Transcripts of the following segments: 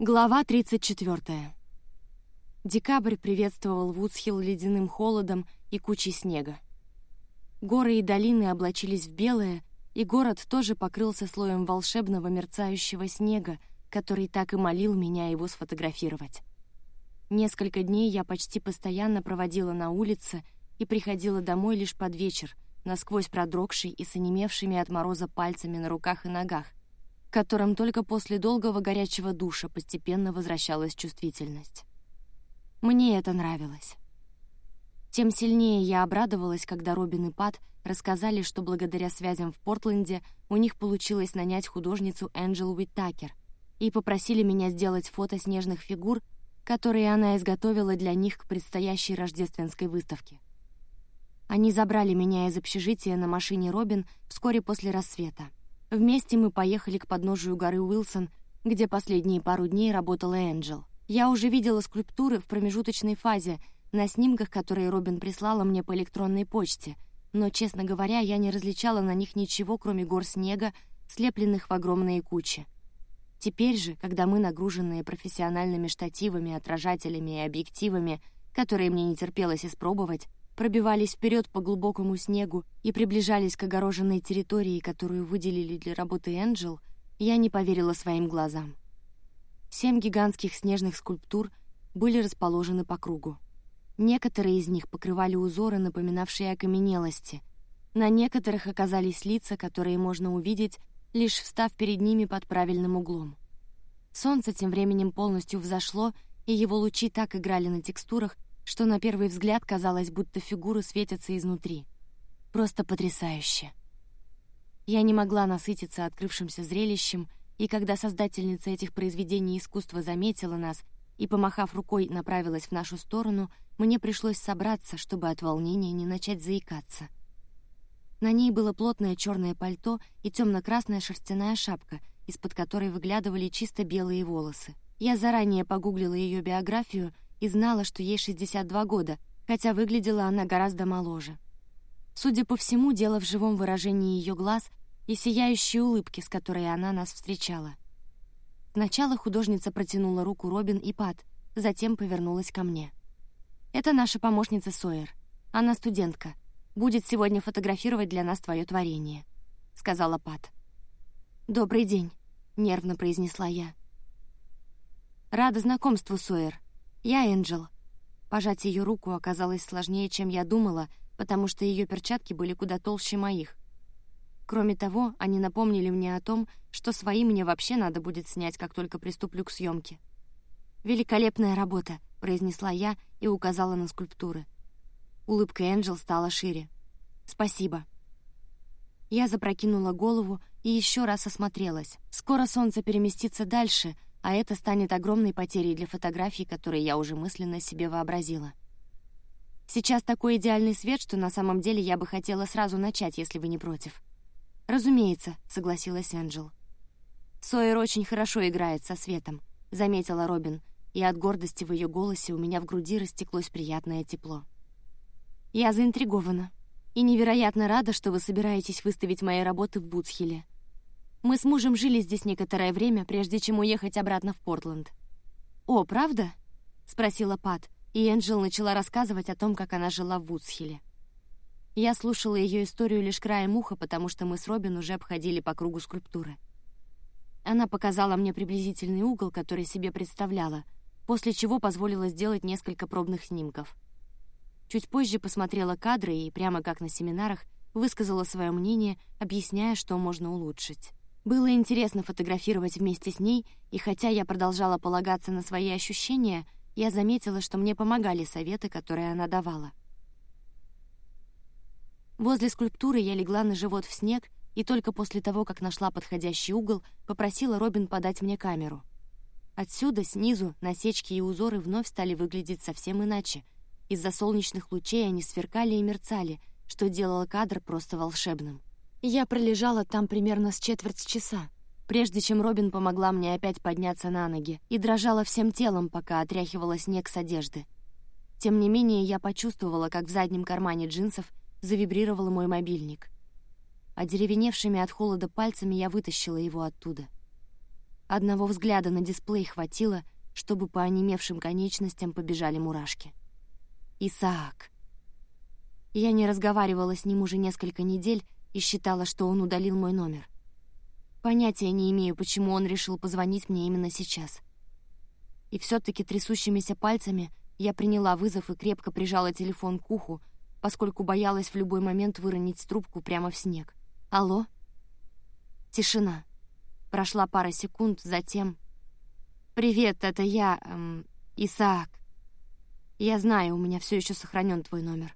Глава 34. Декабрь приветствовал Вудсхилл ледяным холодом и кучей снега. Горы и долины облачились в белое, и город тоже покрылся слоем волшебного мерцающего снега, который так и молил меня его сфотографировать. Несколько дней я почти постоянно проводила на улице и приходила домой лишь под вечер, насквозь продрогший и с онемевшими от мороза пальцами на руках и ногах, которым только после долгого горячего душа постепенно возвращалась чувствительность. Мне это нравилось. Тем сильнее я обрадовалась, когда Робин и Пат рассказали, что благодаря связям в Портленде у них получилось нанять художницу Энджел Уиттакер и попросили меня сделать фото снежных фигур, которые она изготовила для них к предстоящей рождественской выставке. Они забрали меня из общежития на машине Робин вскоре после рассвета. Вместе мы поехали к подножию горы Уилсон, где последние пару дней работала Энджел. Я уже видела скульптуры в промежуточной фазе на снимках, которые Робин прислала мне по электронной почте, но, честно говоря, я не различала на них ничего, кроме гор снега, слепленных в огромные кучи. Теперь же, когда мы, нагруженные профессиональными штативами, отражателями и объективами, которые мне не терпелось испробовать, пробивались вперед по глубокому снегу и приближались к огороженной территории, которую выделили для работы Энджел, я не поверила своим глазам. Семь гигантских снежных скульптур были расположены по кругу. Некоторые из них покрывали узоры, напоминавшие окаменелости. На некоторых оказались лица, которые можно увидеть, лишь встав перед ними под правильным углом. Солнце тем временем полностью взошло, и его лучи так играли на текстурах, что на первый взгляд казалось, будто фигуры светятся изнутри. Просто потрясающе. Я не могла насытиться открывшимся зрелищем, и когда создательница этих произведений искусства заметила нас и, помахав рукой, направилась в нашу сторону, мне пришлось собраться, чтобы от волнения не начать заикаться. На ней было плотное черное пальто и темно-красная шерстяная шапка, из-под которой выглядывали чисто белые волосы. Я заранее погуглила ее биографию и знала, что ей 62 года, хотя выглядела она гораздо моложе. Судя по всему, дело в живом выражении ее глаз и сияющей улыбке, с которой она нас встречала. Сначала художница протянула руку Робин и Пат, затем повернулась ко мне. Это наша помощница Сойер. Она студентка. Будет сегодня фотографировать для нас твое творение, сказала Пат. Добрый день, нервно произнесла я. Рада знакомству, Сойер. Я Энджел. Пожать ее руку оказалось сложнее, чем я думала, потому что ее перчатки были куда толще моих. Кроме того, они напомнили мне о том, что свои мне вообще надо будет снять, как только приступлю к съемке. Великолепная работа, произнесла я и указала на скульптуры. Улыбка Энджел стала шире. Спасибо. Я запрокинула голову и еще раз осмотрелась. Скоро солнце переместится дальше, а это станет огромной потерей для фотографий, которые я уже мысленно себе вообразила. Сейчас такой идеальный свет, что на самом деле я бы хотела сразу начать, если вы не против. Разумеется, согласилась Энджел. Сойер очень хорошо играет со светом, заметила Робин, и от гордости в ее голосе у меня в груди растеклось приятное тепло. Я заинтригована и невероятно рада, что вы собираетесь выставить мои работы в Бутсхилле. Мы с мужем жили здесь некоторое время, прежде чем уехать обратно в Портленд. О, правда? – спросила Пат, и Энджел начала рассказывать о том, как она жила в Вудсхилле. Я слушала ее историю лишь краем уха, потому что мы с Робин уже обходили по кругу скульптуры. Она показала мне приблизительный угол, который себе представляла, после чего позволила сделать несколько пробных снимков. Чуть позже посмотрела кадры и прямо как на семинарах высказала свое мнение, объясняя, что можно улучшить. Было интересно фотографировать вместе с ней, и хотя я продолжала полагаться на свои ощущения, я заметила, что мне помогали советы, которые она давала. Возле скульптуры я легла на живот в снег и только после того, как нашла подходящий угол, попросила Робин подать мне камеру. Отсюда снизу насечки и узоры вновь стали выглядеть совсем иначе. Из-за солнечных лучей они сверкали и мерцали, что делало кадр просто волшебным. Я пролежала там примерно с четверть часа, прежде чем Робин помогла мне опять подняться на ноги, и дрожала всем телом, пока отряхивала снег с одежды. Тем не менее, я почувствовала, как в заднем кармане джинсов завибрировал мой мобильник. Одеревеневшими от холода пальцами я вытащила его оттуда. Одного взгляда на дисплей хватило, чтобы по онемевшим конечностям побежали мурашки. Исаак. Я не разговаривала с ним уже несколько недель и считала, что он удалил мой номер. Понятия не имею, почему он решил позвонить мне именно сейчас. И все таки трясущимися пальцами я приняла вызов и крепко прижала телефон к уху, поскольку боялась в любой момент выронить трубку прямо в снег. «Алло?» Тишина. Прошла пара секунд, затем... «Привет, это я, эм, Исаак. Я знаю, у меня все еще сохранен твой номер».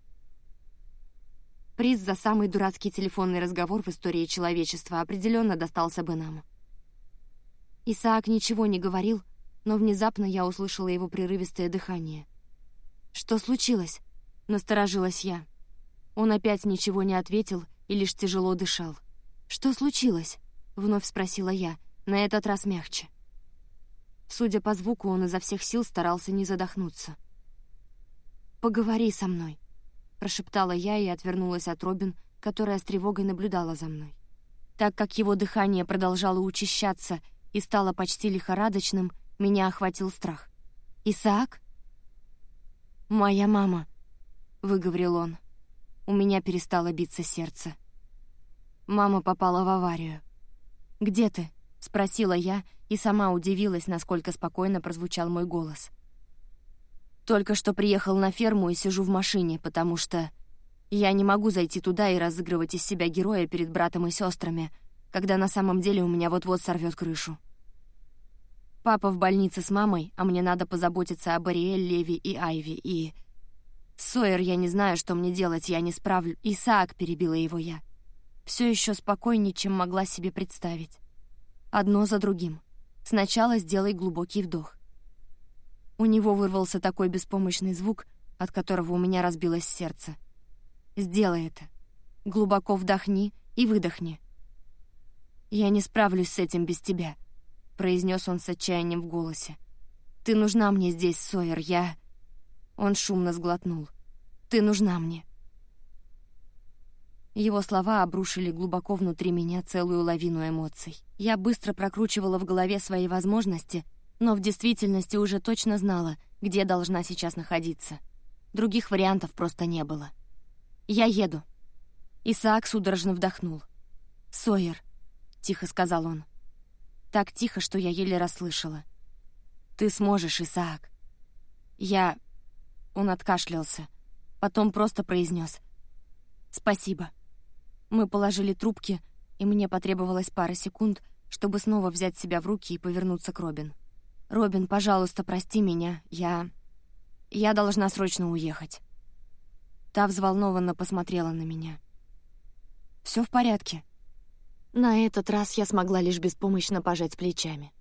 Приз за самый дурацкий телефонный разговор в истории человечества определенно достался бы нам. Исаак ничего не говорил, но внезапно я услышала его прерывистое дыхание. «Что случилось?» — насторожилась я. Он опять ничего не ответил и лишь тяжело дышал. «Что случилось?» — вновь спросила я, на этот раз мягче. Судя по звуку, он изо всех сил старался не задохнуться. «Поговори со мной», — прошептала я и отвернулась от Робин, которая с тревогой наблюдала за мной. Так как его дыхание продолжало учащаться и стало почти лихорадочным, меня охватил страх. «Исаак?» «Моя мама», — выговорил он. У меня перестало биться сердце. Мама попала в аварию. «Где ты?» — спросила я, и сама удивилась, насколько спокойно прозвучал мой голос. Только что приехал на ферму и сижу в машине, потому что я не могу зайти туда и разыгрывать из себя героя перед братом и сестрами, когда на самом деле у меня вот-вот сорвет крышу. Папа в больнице с мамой, а мне надо позаботиться об Ариэль, Леви и Айви, и... Сойер, я не знаю, что мне делать, я не справлю. Исаак перебила его я. Все еще спокойнее, чем могла себе представить. Одно за другим. Сначала сделай глубокий вдох. У него вырвался такой беспомощный звук, от которого у меня разбилось сердце. «Сделай это. Глубоко вдохни и выдохни». «Я не справлюсь с этим без тебя», — произнес он с отчаянием в голосе. «Ты нужна мне здесь, Сойер, я...» Он шумно сглотнул. «Ты нужна мне». Его слова обрушили глубоко внутри меня целую лавину эмоций. Я быстро прокручивала в голове свои возможности — но в действительности уже точно знала, где должна сейчас находиться. Других вариантов просто не было. «Я еду». Исаак судорожно вдохнул. «Сойер», — тихо сказал он. Так тихо, что я еле расслышала. «Ты сможешь, Исаак». «Я...» Он откашлялся. Потом просто произнес. «Спасибо». Мы положили трубки, и мне потребовалось пара секунд, чтобы снова взять себя в руки и повернуться к Робин. «Робин, пожалуйста, прости меня. Я... я должна срочно уехать». Та взволнованно посмотрела на меня. Все в порядке?» На этот раз я смогла лишь беспомощно пожать плечами.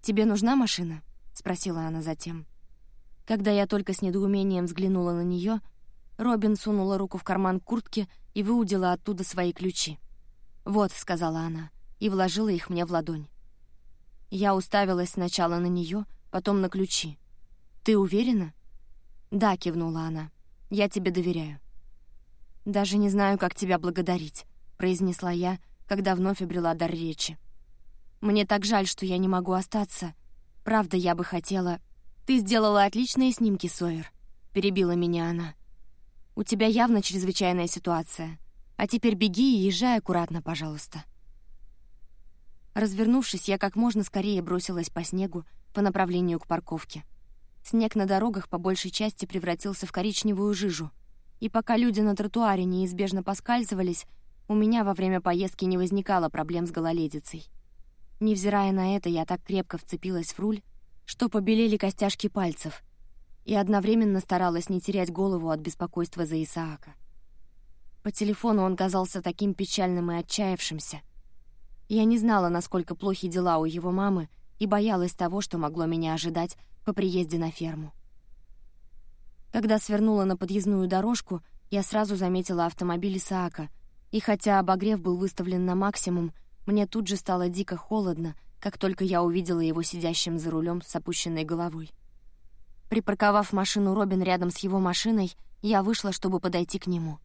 «Тебе нужна машина?» — спросила она затем. Когда я только с недоумением взглянула на нее, Робин сунула руку в карман куртки и выудила оттуда свои ключи. «Вот», — сказала она, и вложила их мне в ладонь. Я уставилась сначала на нее, потом на ключи. «Ты уверена?» «Да», — кивнула она. «Я тебе доверяю». «Даже не знаю, как тебя благодарить», — произнесла я, когда вновь обрела дар речи. «Мне так жаль, что я не могу остаться. Правда, я бы хотела...» «Ты сделала отличные снимки, Сойер», — перебила меня она. «У тебя явно чрезвычайная ситуация. А теперь беги и езжай аккуратно, пожалуйста». Развернувшись, я как можно скорее бросилась по снегу по направлению к парковке. Снег на дорогах по большей части превратился в коричневую жижу, и пока люди на тротуаре неизбежно поскальзывались, у меня во время поездки не возникало проблем с гололедицей. Невзирая на это, я так крепко вцепилась в руль, что побелели костяшки пальцев, и одновременно старалась не терять голову от беспокойства за Исаака. По телефону он казался таким печальным и отчаявшимся, я не знала, насколько плохи дела у его мамы, и боялась того, что могло меня ожидать по приезде на ферму. Когда свернула на подъездную дорожку, я сразу заметила автомобиль Исаака, и хотя обогрев был выставлен на максимум, мне тут же стало дико холодно, как только я увидела его сидящим за рулем с опущенной головой. Припарковав машину Робин рядом с его машиной, я вышла, чтобы подойти к нему.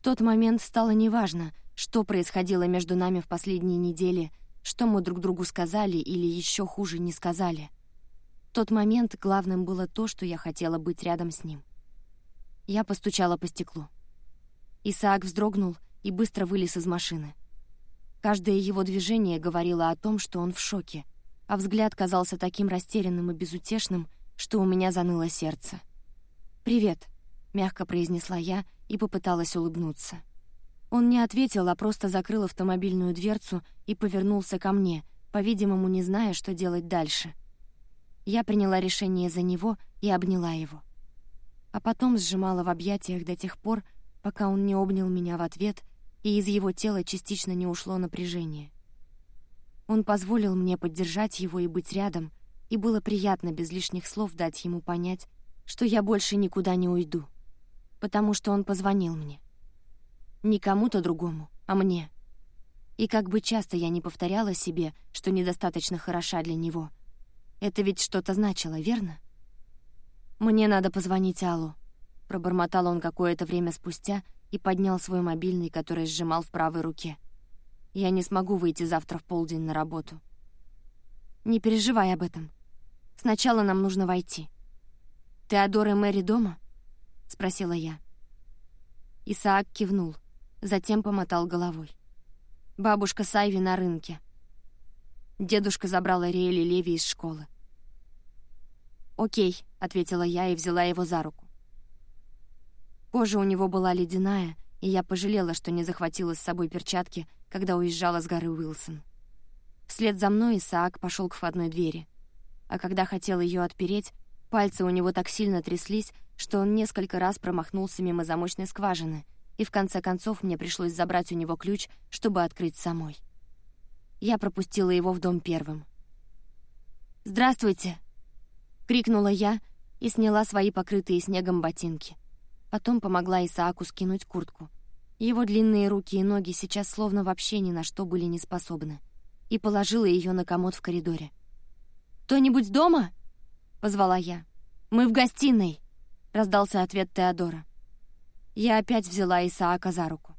В тот момент стало неважно, что происходило между нами в последние недели, что мы друг другу сказали или еще хуже не сказали. В тот момент главным было то, что я хотела быть рядом с ним. Я постучала по стеклу. Исаак вздрогнул и быстро вылез из машины. Каждое его движение говорило о том, что он в шоке, а взгляд казался таким растерянным и безутешным, что у меня заныло сердце. «Привет», — мягко произнесла я и попыталась улыбнуться. Он не ответил, а просто закрыл автомобильную дверцу и повернулся ко мне, по-видимому, не зная, что делать дальше. Я приняла решение за него и обняла его. А потом сжимала в объятиях до тех пор, пока он не обнял меня в ответ, и из его тела частично не ушло напряжение. Он позволил мне поддержать его и быть рядом, и было приятно без лишних слов дать ему понять, что я больше никуда не уйду, потому что он позвонил мне. Не кому-то другому, а мне. И как бы часто я не повторяла себе, что недостаточно хороша для него, это ведь что-то значило, верно? «Мне надо позвонить Аллу», — пробормотал он какое-то время спустя и поднял свой мобильный, который сжимал в правой руке. «Я не смогу выйти завтра в полдень на работу». «Не переживай об этом. Сначала нам нужно войти». «Теодор и Мэри дома?» — спросила я. Исаак кивнул затем помотал головой. Бабушка Сайви на рынке. Дедушка забрал Ариэль Леви из школы. «Окей», — ответила я и взяла его за руку. Кожа у него была ледяная, и я пожалела, что не захватила с собой перчатки, когда уезжала с горы Уилсон. Вслед за мной Исаак пошел к входной двери. А когда хотел ее отпереть, пальцы у него так сильно тряслись, что он несколько раз промахнулся мимо замочной скважины — и в конце концов мне пришлось забрать у него ключ, чтобы открыть самой. Я пропустила его в дом первым. «Здравствуйте!» — крикнула я и сняла свои покрытые снегом ботинки. Потом помогла Исааку скинуть куртку. Его длинные руки и ноги сейчас словно вообще ни на что были не способны. И положила ее на комод в коридоре. «Кто-нибудь дома?» — позвала я. «Мы в гостиной!» — раздался ответ Теодора. Я опять взяла Исаака за руку.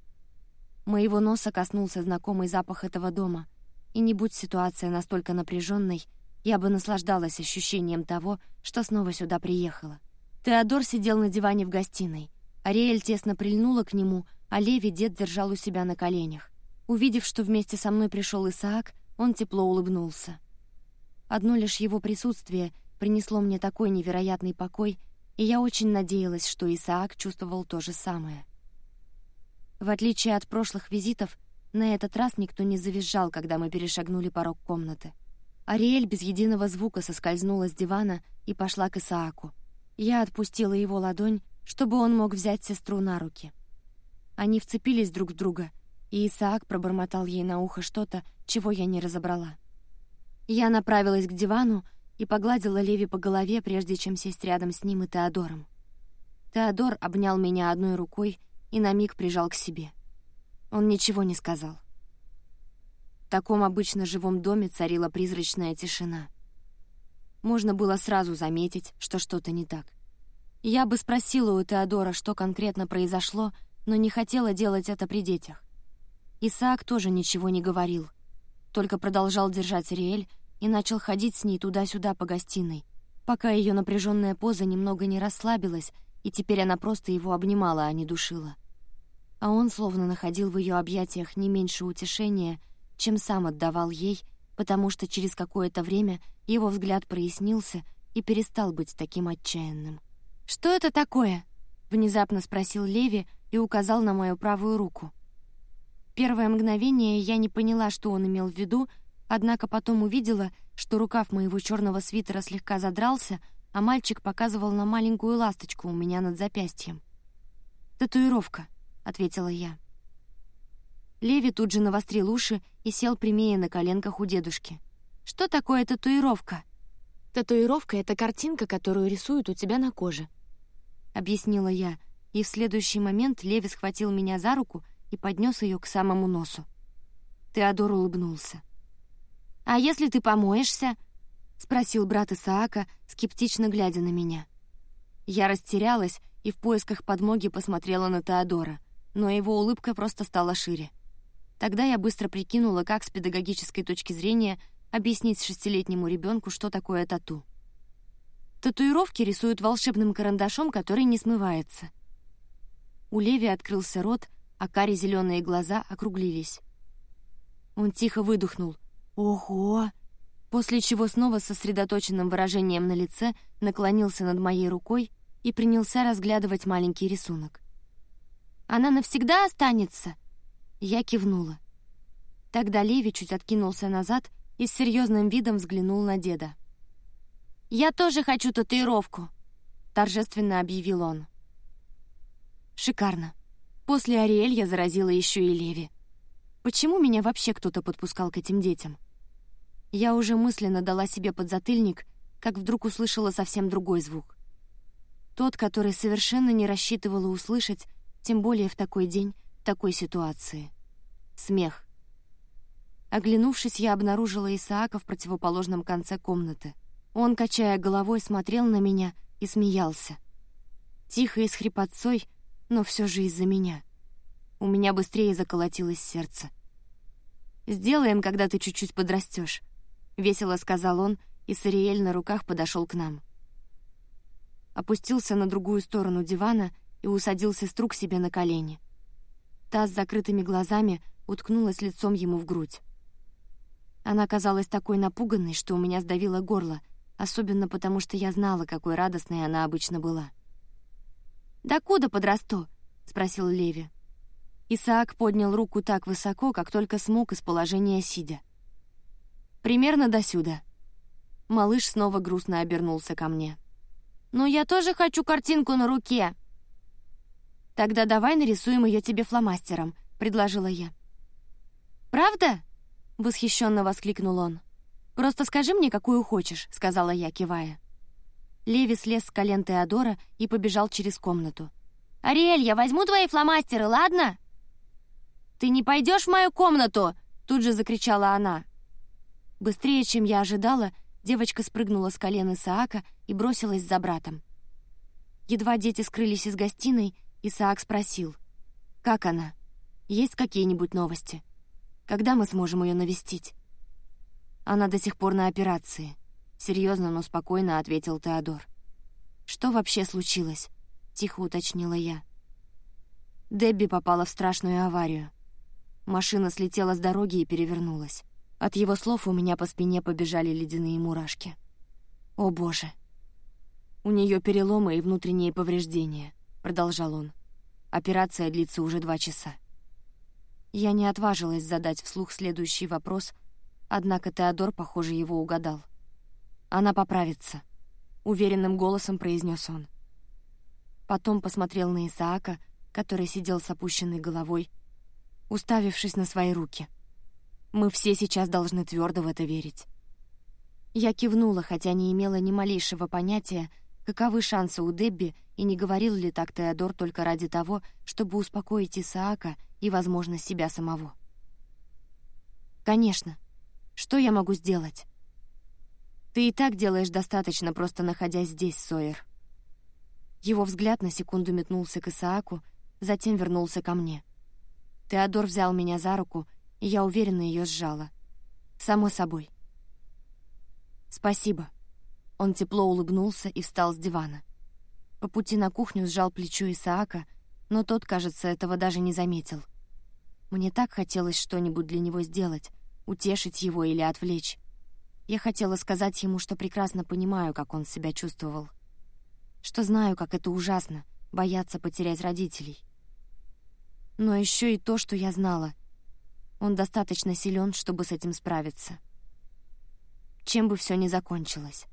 Моего носа коснулся знакомый запах этого дома, и не будь ситуация настолько напряженной, я бы наслаждалась ощущением того, что снова сюда приехала. Теодор сидел на диване в гостиной. Ариэль тесно прильнула к нему, а Леви дед держал у себя на коленях. Увидев, что вместе со мной пришел Исаак, он тепло улыбнулся. Одно лишь его присутствие принесло мне такой невероятный покой — и я очень надеялась, что Исаак чувствовал то же самое. В отличие от прошлых визитов, на этот раз никто не завизжал, когда мы перешагнули порог комнаты. Ариэль без единого звука соскользнула с дивана и пошла к Исааку. Я отпустила его ладонь, чтобы он мог взять сестру на руки. Они вцепились друг в друга, и Исаак пробормотал ей на ухо что-то, чего я не разобрала. Я направилась к дивану, и погладила Леви по голове, прежде чем сесть рядом с ним и Теодором. Теодор обнял меня одной рукой и на миг прижал к себе. Он ничего не сказал. В таком обычно живом доме царила призрачная тишина. Можно было сразу заметить, что что-то не так. Я бы спросила у Теодора, что конкретно произошло, но не хотела делать это при детях. Исаак тоже ничего не говорил, только продолжал держать Риэль, и начал ходить с ней туда-сюда по гостиной, пока ее напряженная поза немного не расслабилась, и теперь она просто его обнимала, а не душила. А он словно находил в ее объятиях не меньше утешения, чем сам отдавал ей, потому что через какое-то время его взгляд прояснился и перестал быть таким отчаянным. «Что это такое?» — внезапно спросил Леви и указал на мою правую руку. Первое мгновение я не поняла, что он имел в виду, Однако потом увидела, что рукав моего черного свитера слегка задрался, а мальчик показывал на маленькую ласточку у меня над запястьем. «Татуировка», — ответила я. Леви тут же навострил уши и сел прямее на коленках у дедушки. «Что такое татуировка?» «Татуировка — это картинка, которую рисуют у тебя на коже», — объяснила я, и в следующий момент Леви схватил меня за руку и поднес ее к самому носу. Теодор улыбнулся. «А если ты помоешься?» — спросил брат Исаака, скептично глядя на меня. Я растерялась и в поисках подмоги посмотрела на Теодора, но его улыбка просто стала шире. Тогда я быстро прикинула, как с педагогической точки зрения объяснить шестилетнему ребенку, что такое тату. Татуировки рисуют волшебным карандашом, который не смывается. У Леви открылся рот, а кари зеленые глаза округлились. Он тихо выдохнул. «Ого!» После чего снова с сосредоточенным выражением на лице наклонился над моей рукой и принялся разглядывать маленький рисунок. «Она навсегда останется?» Я кивнула. Тогда Леви чуть откинулся назад и с серьезным видом взглянул на деда. «Я тоже хочу татуировку», — торжественно объявил он. «Шикарно. После Ариэль я заразила еще и Леви. Почему меня вообще кто-то подпускал к этим детям? Я уже мысленно дала себе подзатыльник, как вдруг услышала совсем другой звук. Тот, который совершенно не рассчитывала услышать, тем более в такой день, в такой ситуации. Смех. Оглянувшись, я обнаружила Исаака в противоположном конце комнаты. Он, качая головой, смотрел на меня и смеялся. Тихо и с хрипотцой, но все же из-за меня. У меня быстрее заколотилось сердце. «Сделаем, когда ты чуть-чуть подрастешь», — весело сказал он, и Сариэль на руках подошел к нам. Опустился на другую сторону дивана и усадил сестру к себе на колени. Та с закрытыми глазами уткнулась лицом ему в грудь. Она казалась такой напуганной, что у меня сдавило горло, особенно потому, что я знала, какой радостной она обычно была. «Да куда подрасту?» — спросил Леви. Исаак поднял руку так высоко, как только смог из положения сидя. «Примерно до сюда». Малыш снова грустно обернулся ко мне. «Но я тоже хочу картинку на руке!» «Тогда давай нарисуем ее тебе фломастером», — предложила я. «Правда?» — восхищенно воскликнул он. «Просто скажи мне, какую хочешь», — сказала я, кивая. Леви слез с колен Теодора и побежал через комнату. «Ариэль, я возьму твои фломастеры, ладно?» «Ты не пойдешь в мою комнату!» — тут же закричала она. Быстрее, чем я ожидала, девочка спрыгнула с колен Исаака и бросилась за братом. Едва дети скрылись из гостиной, Исаак спросил. «Как она? Есть какие-нибудь новости? Когда мы сможем ее навестить?» «Она до сих пор на операции», — серьезно, но спокойно ответил Теодор. «Что вообще случилось?» — тихо уточнила я. Дебби попала в страшную аварию. Машина слетела с дороги и перевернулась. От его слов у меня по спине побежали ледяные мурашки. «О, Боже!» «У нее переломы и внутренние повреждения», — продолжал он. «Операция длится уже два часа». Я не отважилась задать вслух следующий вопрос, однако Теодор, похоже, его угадал. «Она поправится», — уверенным голосом произнес он. Потом посмотрел на Исаака, который сидел с опущенной головой, уставившись на свои руки. Мы все сейчас должны твердо в это верить. Я кивнула, хотя не имела ни малейшего понятия, каковы шансы у Дебби, и не говорил ли так Теодор только ради того, чтобы успокоить Исаака и, возможно, себя самого. «Конечно. Что я могу сделать?» «Ты и так делаешь достаточно, просто находясь здесь, Сойер». Его взгляд на секунду метнулся к Исааку, затем вернулся ко мне — Теодор взял меня за руку, и я уверенно ее сжала. Само собой. «Спасибо». Он тепло улыбнулся и встал с дивана. По пути на кухню сжал плечо Исаака, но тот, кажется, этого даже не заметил. Мне так хотелось что-нибудь для него сделать, утешить его или отвлечь. Я хотела сказать ему, что прекрасно понимаю, как он себя чувствовал. Что знаю, как это ужасно — бояться потерять родителей но еще и то, что я знала. Он достаточно силен, чтобы с этим справиться. Чем бы все ни закончилось.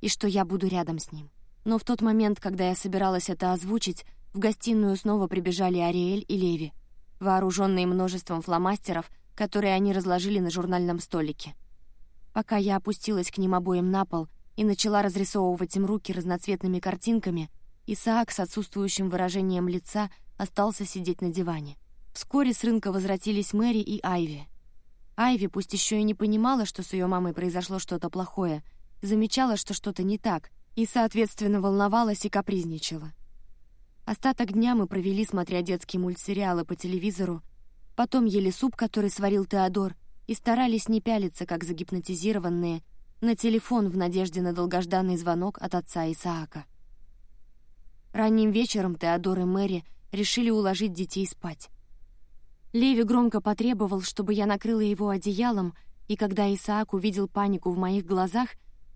И что я буду рядом с ним. Но в тот момент, когда я собиралась это озвучить, в гостиную снова прибежали Ариэль и Леви, вооруженные множеством фломастеров, которые они разложили на журнальном столике. Пока я опустилась к ним обоим на пол и начала разрисовывать им руки разноцветными картинками, Исаак с отсутствующим выражением лица остался сидеть на диване. Вскоре с рынка возвратились Мэри и Айви. Айви, пусть еще и не понимала, что с ее мамой произошло что-то плохое, замечала, что что-то не так, и, соответственно, волновалась и капризничала. Остаток дня мы провели, смотря детские мультсериалы по телевизору, потом ели суп, который сварил Теодор, и старались не пялиться, как загипнотизированные, на телефон в надежде на долгожданный звонок от отца Исаака. Ранним вечером Теодор и Мэри решили уложить детей спать. Леви громко потребовал, чтобы я накрыла его одеялом, и когда Исаак увидел панику в моих глазах,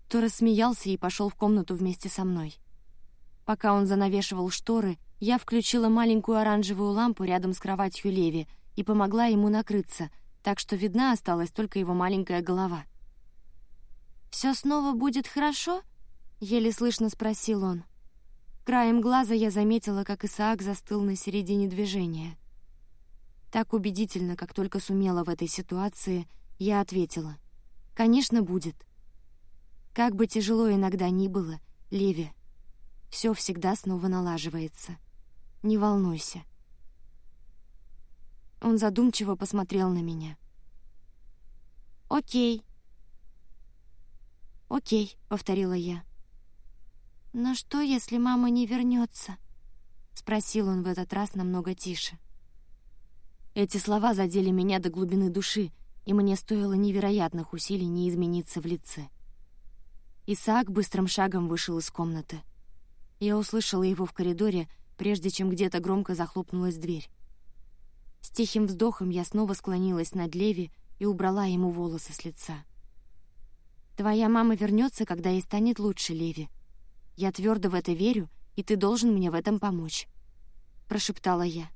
то рассмеялся и пошел в комнату вместе со мной. Пока он занавешивал шторы, я включила маленькую оранжевую лампу рядом с кроватью Леви и помогла ему накрыться, так что видна осталась только его маленькая голова. Все снова будет хорошо? еле слышно спросил он. Краем глаза я заметила, как Исаак застыл на середине движения. Так убедительно, как только сумела в этой ситуации, я ответила: "Конечно будет". Как бы тяжело иногда ни было, Леви, все всегда снова налаживается. Не волнуйся. Он задумчиво посмотрел на меня. Окей. Окей, повторила я. Но что, если мама не вернется? спросил он в этот раз намного тише. Эти слова задели меня до глубины души, и мне стоило невероятных усилий не измениться в лице. Исаак быстрым шагом вышел из комнаты. Я услышала его в коридоре, прежде чем где-то громко захлопнулась дверь. С тихим вздохом я снова склонилась над Леви и убрала ему волосы с лица. Твоя мама вернется, когда ей станет лучше, Леви. Я твердо в это верю, и ты должен мне в этом помочь, прошептала я.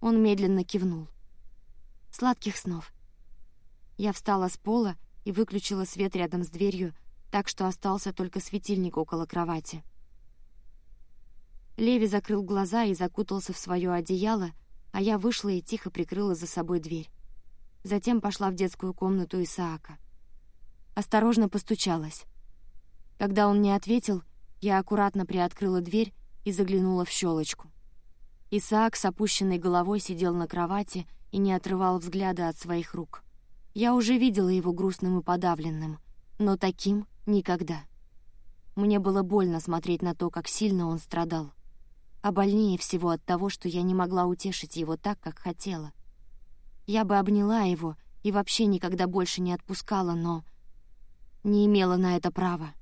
Он медленно кивнул. Сладких снов. Я встала с пола и выключила свет рядом с дверью, так что остался только светильник около кровати. Леви закрыл глаза и закутался в свое одеяло, а я вышла и тихо прикрыла за собой дверь. Затем пошла в детскую комнату Исаака. Осторожно постучалась. Когда он не ответил, я аккуратно приоткрыла дверь и заглянула в щелочку. Исаак с опущенной головой сидел на кровати и не отрывал взгляда от своих рук. Я уже видела его грустным и подавленным, но таким Никогда. Мне было больно смотреть на то, как сильно он страдал. А больнее всего от того, что я не могла утешить его так, как хотела. Я бы обняла его и вообще никогда больше не отпускала, но не имела на это права.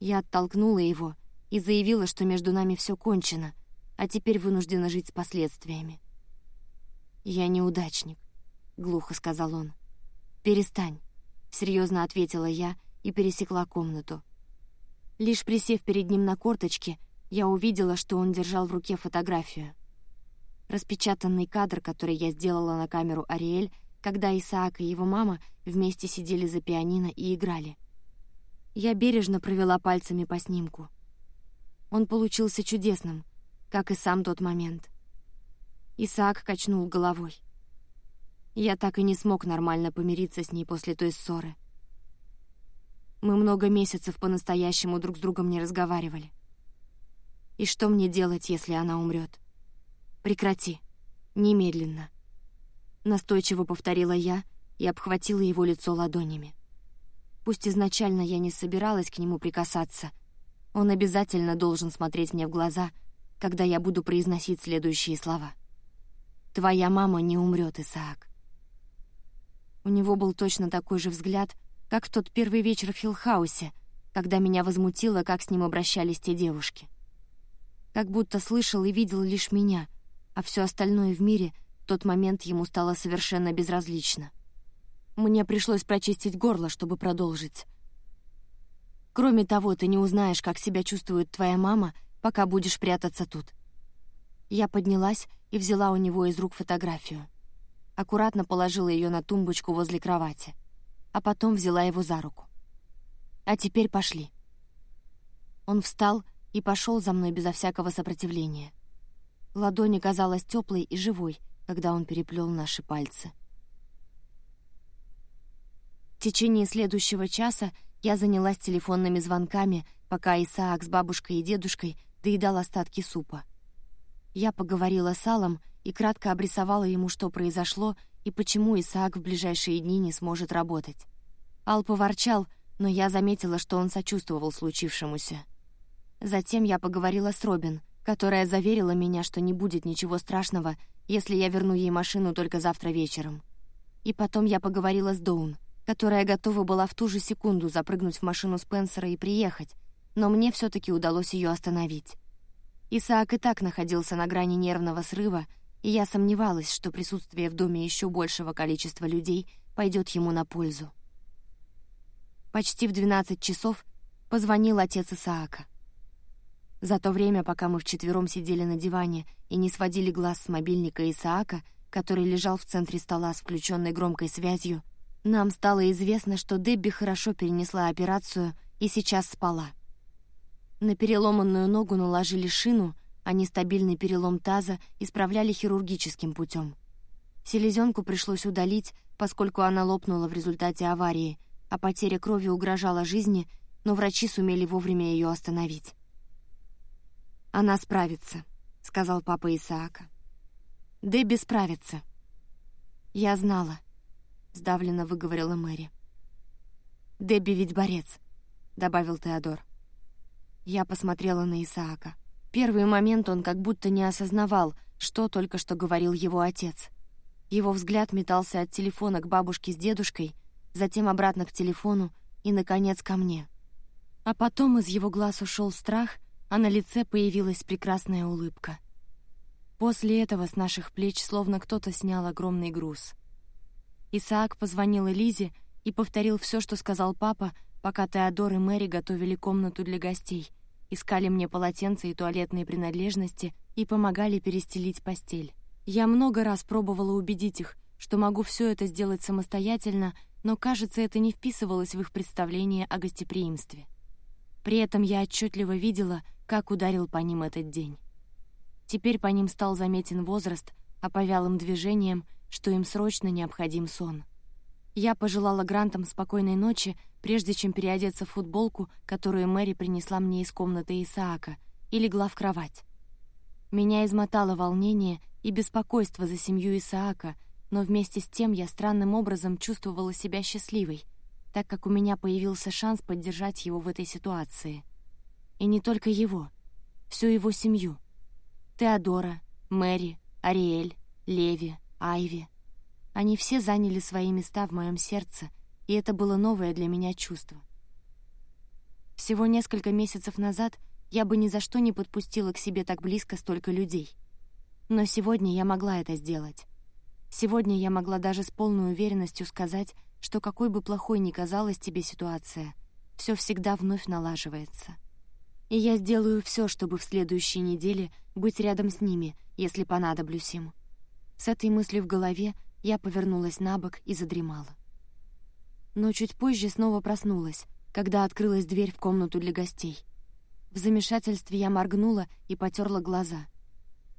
Я оттолкнула его и заявила, что между нами все кончено, а теперь вынуждена жить с последствиями. Я неудачник, глухо сказал он. Перестань, серьезно ответила я и пересекла комнату. Лишь присев перед ним на корточки, я увидела, что он держал в руке фотографию. Распечатанный кадр, который я сделала на камеру Ариэль, когда Исаак и его мама вместе сидели за пианино и играли. Я бережно провела пальцами по снимку. Он получился чудесным, как и сам тот момент. Исаак качнул головой. Я так и не смог нормально помириться с ней после той ссоры. Мы много месяцев по-настоящему друг с другом не разговаривали. И что мне делать, если она умрет? Прекрати, немедленно. Настойчиво повторила я и обхватила его лицо ладонями. Пусть изначально я не собиралась к нему прикасаться, он обязательно должен смотреть мне в глаза, когда я буду произносить следующие слова. Твоя мама не умрет, Исаак. У него был точно такой же взгляд, как в тот первый вечер в Хиллхаусе, когда меня возмутило, как с ним обращались те девушки. Как будто слышал и видел лишь меня, а все остальное в мире в тот момент ему стало совершенно безразлично. Мне пришлось прочистить горло, чтобы продолжить. Кроме того, ты не узнаешь, как себя чувствует твоя мама, пока будешь прятаться тут. Я поднялась и взяла у него из рук фотографию. Аккуратно положила ее на тумбочку возле кровати а потом взяла его за руку. А теперь пошли. Он встал и пошел за мной безо всякого сопротивления. Ладонь казалась теплой и живой, когда он переплел наши пальцы. В течение следующего часа я занялась телефонными звонками, пока Исаак с бабушкой и дедушкой доедал остатки супа. Я поговорила с Алом и кратко обрисовала ему, что произошло и почему Исаак в ближайшие дни не сможет работать. Ал поворчал, но я заметила, что он сочувствовал случившемуся. Затем я поговорила с Робин, которая заверила меня, что не будет ничего страшного, если я верну ей машину только завтра вечером. И потом я поговорила с Доун, которая готова была в ту же секунду запрыгнуть в машину Спенсера и приехать, но мне все таки удалось ее остановить. Исаак и так находился на грани нервного срыва, и я сомневалась, что присутствие в доме еще большего количества людей пойдет ему на пользу. Почти в 12 часов позвонил отец Исаака. За то время, пока мы вчетвером сидели на диване и не сводили глаз с мобильника Исаака, который лежал в центре стола с включенной громкой связью, нам стало известно, что Дебби хорошо перенесла операцию и сейчас спала. На переломанную ногу наложили шину, а нестабильный перелом таза исправляли хирургическим путем. Селезенку пришлось удалить, поскольку она лопнула в результате аварии, а потеря крови угрожала жизни, но врачи сумели вовремя ее остановить. «Она справится», — сказал папа Исаака. «Дебби справится». «Я знала», — сдавленно выговорила Мэри. «Дебби ведь борец», — добавил Теодор. Я посмотрела на Исаака. Первый момент он как будто не осознавал, что только что говорил его отец. Его взгляд метался от телефона к бабушке с дедушкой, затем обратно к телефону и, наконец, ко мне. А потом из его глаз ушел страх — а на лице появилась прекрасная улыбка. После этого с наших плеч словно кто-то снял огромный груз. Исаак позвонил Элизе и повторил все, что сказал папа, пока Теодор и Мэри готовили комнату для гостей, искали мне полотенца и туалетные принадлежности и помогали перестелить постель. Я много раз пробовала убедить их, что могу все это сделать самостоятельно, но, кажется, это не вписывалось в их представление о гостеприимстве. При этом я отчетливо видела, как ударил по ним этот день. Теперь по ним стал заметен возраст, а по вялым движениям, что им срочно необходим сон. Я пожелала Грантам спокойной ночи, прежде чем переодеться в футболку, которую Мэри принесла мне из комнаты Исаака, и легла в кровать. Меня измотало волнение и беспокойство за семью Исаака, но вместе с тем я странным образом чувствовала себя счастливой, так как у меня появился шанс поддержать его в этой ситуации. И не только его, всю его семью. Теодора, Мэри, Ариэль, Леви, Айви. Они все заняли свои места в моем сердце, и это было новое для меня чувство. Всего несколько месяцев назад я бы ни за что не подпустила к себе так близко столько людей. Но сегодня я могла это сделать. Сегодня я могла даже с полной уверенностью сказать, что какой бы плохой ни казалась тебе ситуация, все всегда вновь налаживается и я сделаю все, чтобы в следующей неделе быть рядом с ними, если понадоблюсь им. С этой мыслью в голове я повернулась на бок и задремала. Но чуть позже снова проснулась, когда открылась дверь в комнату для гостей. В замешательстве я моргнула и потерла глаза.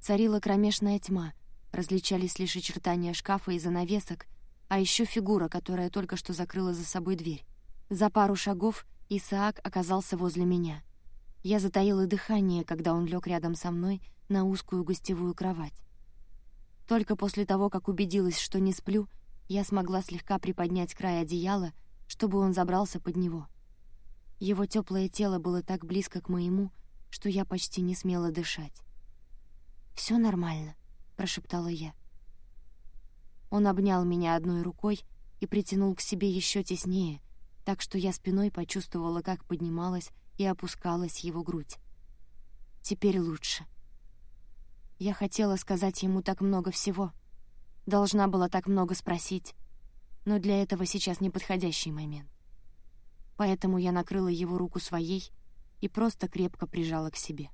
Царила кромешная тьма, различались лишь очертания шкафа и занавесок, а еще фигура, которая только что закрыла за собой дверь. За пару шагов Исаак оказался возле меня — я затаила дыхание, когда он лег рядом со мной на узкую гостевую кровать. Только после того, как убедилась, что не сплю, я смогла слегка приподнять край одеяла, чтобы он забрался под него. Его теплое тело было так близко к моему, что я почти не смела дышать. Все нормально, прошептала я. Он обнял меня одной рукой и притянул к себе еще теснее, так что я спиной почувствовала, как поднималась и опускалась его грудь. Теперь лучше. Я хотела сказать ему так много всего. Должна была так много спросить. Но для этого сейчас неподходящий момент. Поэтому я накрыла его руку своей и просто крепко прижала к себе.